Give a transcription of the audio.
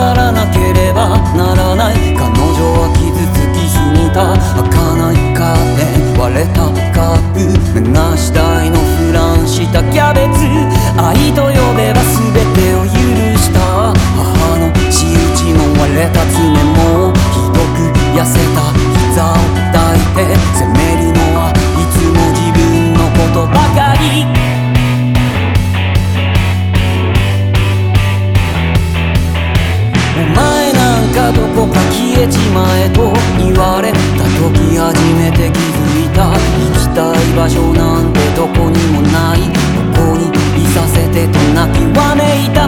さらて気づいた。行きたい場所なんてどこにもない。ここにいさせてと泣きわめいた。